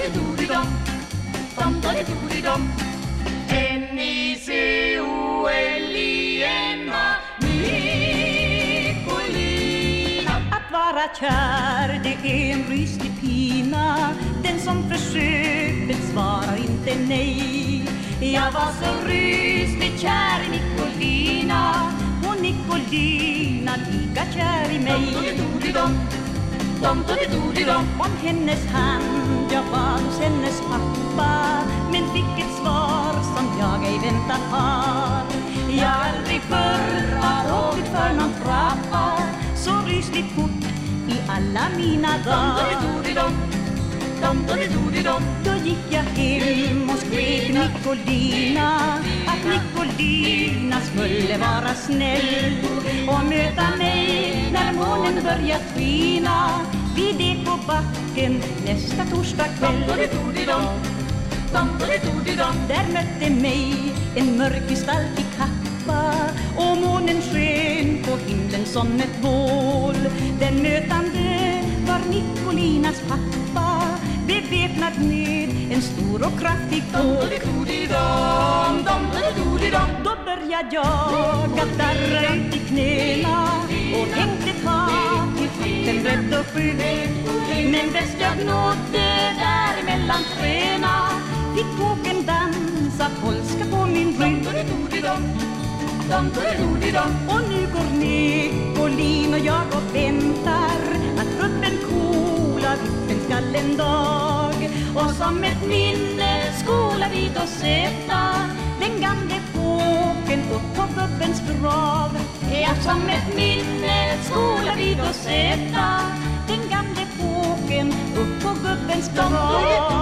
Dom-dom-dom, dom-dom-dom N-I-C-O-L-I-N-A Nicolina Att vara kär det är en ryslig pina. Den som försöker svarar inte nej. Jag var så rysligt kär i Nicolina. Och Nicolina lika kär i mig. Dom-dom-dom, dom-dom-dom Om hennes hand jag var hos hennes pappa. Men fick ett svar som jag ej väntat har. Jag aldrig förr har åkt för någon trappa. Så rysligt fort i alla mina dagar. Då gick jag hem och skrek Nicolina. Att Nicolina skulle vara snäll Och möta mig månen börjat skina. Vid ekobacken nästa torsdag kväll. Där mötte mig en mörk gestaltig kappa. Och månen sken på himlen som ett bål. Den mötande var Nicolinas pappa. Beväpnad med en stor och kraftig dom-dom-dom Då började jag att darra ut i knäna men bäst jag nådde där mellan träna. Fick boken dansa polska på min rygg Och nu går Nicolin och jag och väntar Att gubben coola vippen skall en dag. Och som ett minne skola vi då sätta Den gamle fåken upp på gubbens grav Ja, som ett minne skola vi då sätta eyes, but